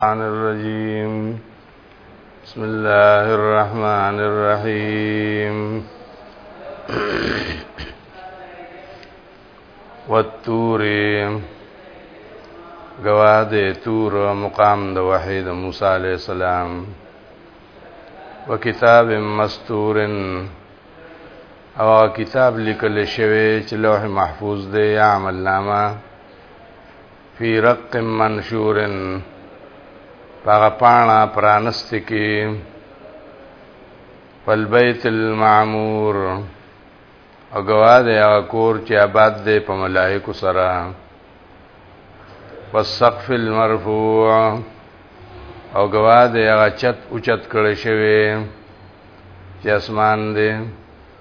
عن الرجيم بسم الله الرحمن الرحيم والتور گواد تور مقام د وحید موسی علیہ السلام وکتاب مستور او کتاب لیکل شوی چې لوح محفوظ دی یا عمل نامه فی رق منشور پاغه پانا پرانست کی فالبیت المعمور او گواه دی هغه کور چې آباد دی په ملائکو سره والسقف المرفوع او گواه دی هغه چت اوچت کړی شوی چې اسمان دی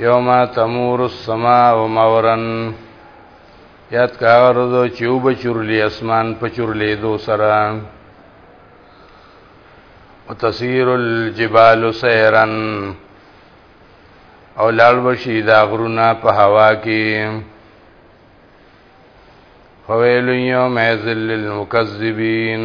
یوم تمور السماء مورن یاد کا ورځو چې وب چورلی اسمان په چورلی دو سره وتسير الجبال سيرا او لال بشي دا غرونه په هوا کې فويل يوم ذل للمكذبين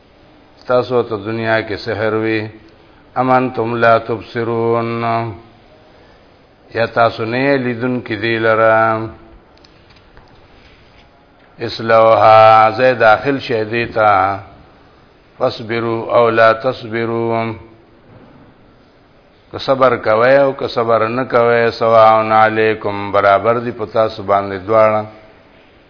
تاسو ته دنیا کې سحر وي امن تم لا تبصرون یا تاسو نه لیدون کې دی لره اسلوها زه داخل شه دی تا فصبروا او لا تصبروا که صبر کوي او که صبر نه کوي سواء علیکم برابر دي پتا سبحان الله دواړه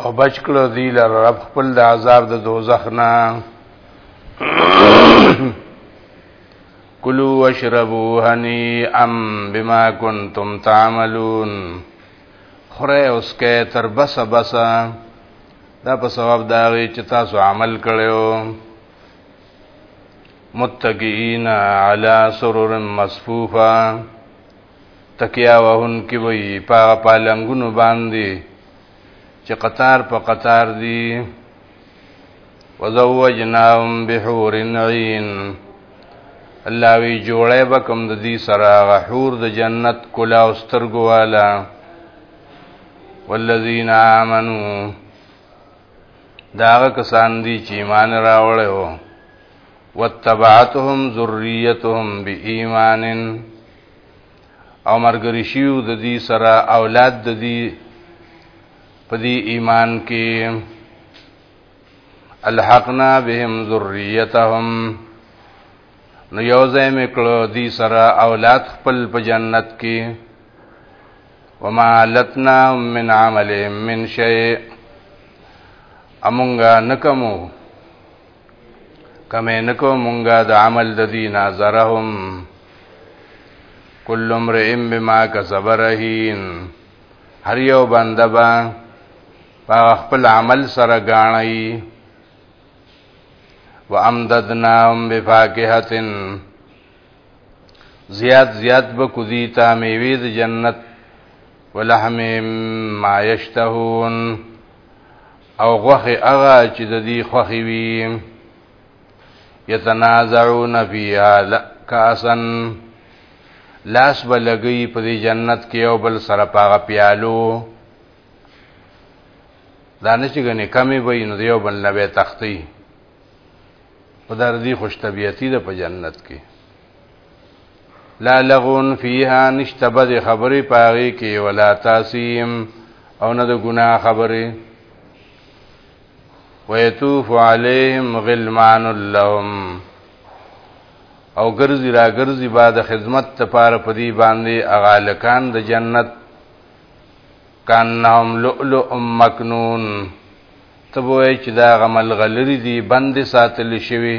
او بچ کړو دی لر رب خپل د عذاب د دوزخ نه کلو واشربو هنی ام بما کنتم تعملون خره اوس کې تر بس بس دا په ثواب دا وی چې تاسو عمل کړو متقین علی سرر مصفوفه تکیا وهن کې وي په پالنګونو باندې چې قطار په قطار دي وزوجناهم بحور عین الله وی جوړه بکم د دې سره غحور د جنت کلا او سترګو والا والذین آمنو داغه کسان دي چې ایمان راوړل وو وتبعتهم ذریتهم بإيمان او مرګري شیو د دې سره اولاد د دې په دې ایمان کې الحقنا بهم ذریتهم نو یو ځای مې کړو دې سره اولاد خپل په جنت کې وما لتنا من عمل من شيء امونګه نکمو کمه نکو مونږه د عمل د دې نظرهم کل امرئ بما کسب رهین هر یو بنده با په خپل عمل سره غاڼي وامددناهم بفاکهه زیات زیات بکو دیتا میوی د جنت ولحم ما یشتهون او غوخه هغه چې د دې خوخي وي یتنازعون فیها کاسن لاس بلګي په دې جنت کې او بل سره پاغه پیالو دا نه چې غني کمی وي نو دیو بل نه به تختی په دردي خوش طبيعتي ده په جنت کې لا لغون فيها نشته بد خبرې پاغي کې ولا تاسیم او نه د ګناه خبرې ويتوف عليهم غلمان لهم او ګرځي را ګرځي بعد خدمت ته پاره پدی باندې اغالکان د جنت کانهم لؤلؤ مکنون تبوې چې دا غمل غلری دی بند ساتل شوی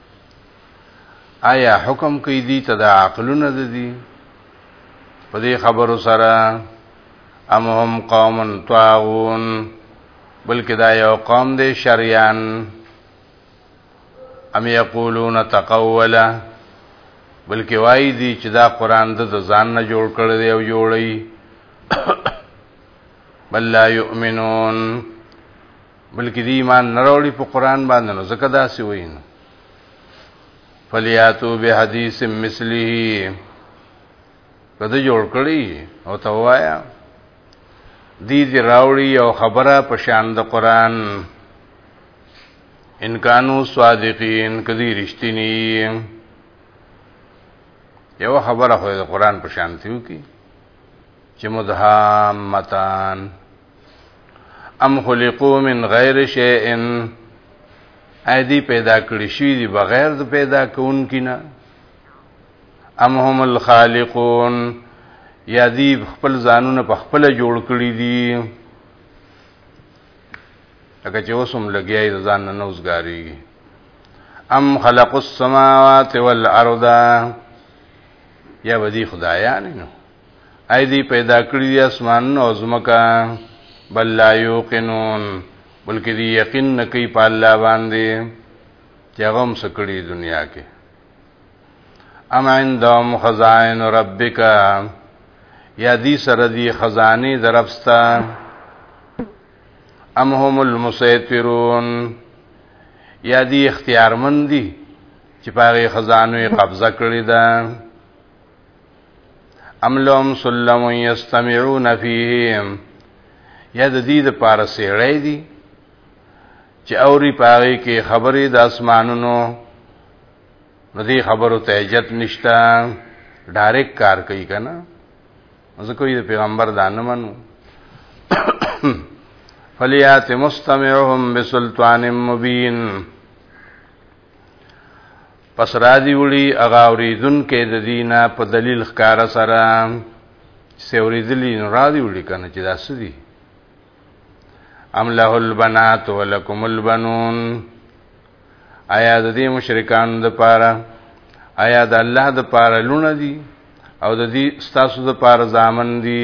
آیا حکم کوي دي ته د عقلونه د دي په دې خبرو سره ام هم قوم طاغون بلکې دا یو قوم دی شریان ام یقولون تقولا بلکې وایي دي چې دا قران د ځان نه جوړ کړی دی او جوړی بل لا یؤمنون بلکې دی ایمان نه راوړي په قران باندې نو زکه داسې وین فلیاتو به حدیث مثله کده جوړ کړی او ته وایا دی دی راوړي او خبره په شان د قران ان کانو صادقین کدی رښتینی یو خبره خو د قران په شان تیو کی چې مدهامتان ام خلقو من غیر شیء اې دې پیدا کړی شي دي بغیر د پیدا کوونکی نه ام هم الخالقون یا دی خپل ځانونه په خپل جوړ کړی دي لکه چې اوسم لګیای ځان نه نوزګاری ام خلق السماوات والارض یا بدی خدایان نو ای دی پیدا کړی دی اسمان او زمکا بل لا یوقنون بلکې دی یقین نکي په الله باندې چې هغه هم سکړي دنیا کې ام عندهم خزائن ربک یا دی سره دی خزانه درپستا ام هم المسیطرون یا دی اختیارمندی چې پاره خزانه قبضه کړی ده ام لهم سلم یستمعون فیهم یا د دې د پاره سیړې دي چې اوري پاره کې خبرې د اسمانونو نو دې خبرو ته عزت نشتا ډایرک کار کوي کنه ځکه یې پیغمبر دا نه منو فلیات مستمعهم بسلطان مبین پس راځي وړي هغه اوریدونکې د دینه په دلیل ښکار سره سه اوریدلی نو راځي وړي کنه چې دا سدي ام له البنات ولکم البنون آیا د دې مشرکان د پاره آیا د الله د پاره لونه دي او د دې ستاسو د پاره ځامن دي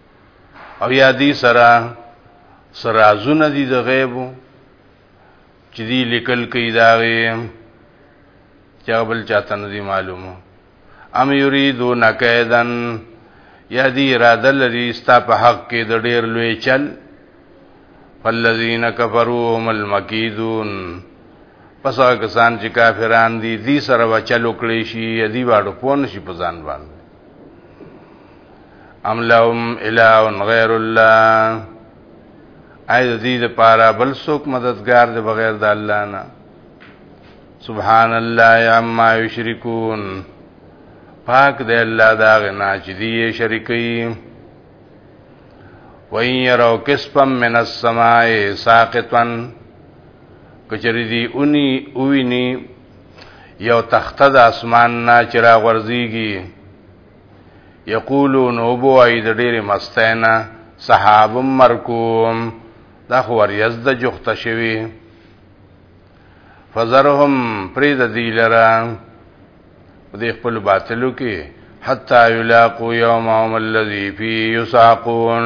او یا دی سره سرازونه دي د غیب چې دی لیکل کوي دا وي چې بل چاته نه دي معلومه ام یریدو نکیدن یا دی اراده لري ستا په حق کې د ډیر لوی چل فالذین کفروا هم المکیدون پس هغه کسان چې کافران دي دی سره وچل وکړي شي دی واړو پون شي په ځان باندې ام لهم اله غیر الله اې د دې لپاره بل څوک مددگار دی بغیر د الله نه سبحان الله عما یشرکون پاک دی الله دا غنا چې دی شریکي وَإِن يَرَوْا كِسْفًا مِنَ السَّمَاءِ سَاقِطًا کچری دی اونی اوینی یو تخته د اسمان نه چې را غورځېږي یقولون وبوای د ډېرې مستۍ نه صحاب مرکوم دا خو وریځ د جوخته شوي فزرهم پرې د دی لره په دې خپل باطلو کې حتا یلاقو یومهم الذی فی یساقون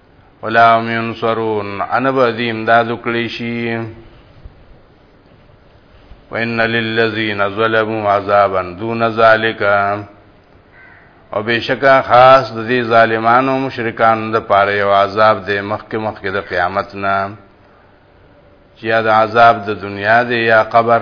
ولا هم ينصرون انا بذي امداد کړی شي وان للذين ظلموا عذابا دون ذلك او بشکا خاص د دې ظالمانو مشرکان د پاره یو عذاب دی مخکې مخکې د قیامت نه چې دا عذاب د دنیا دی یا قبر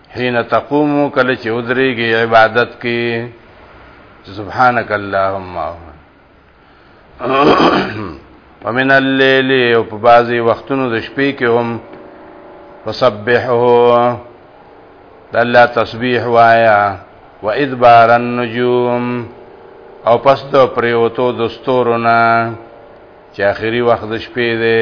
حين تقوم کله چې ودرېږي عبادت کې سبحانك اللهم ومن الليل او په بعضي وختونو د شپې کې هم فسبحه د الله تسبیح وایا و ادبار النجوم او پس د پریوتو د ستورونه چې اخري وخت د شپې دی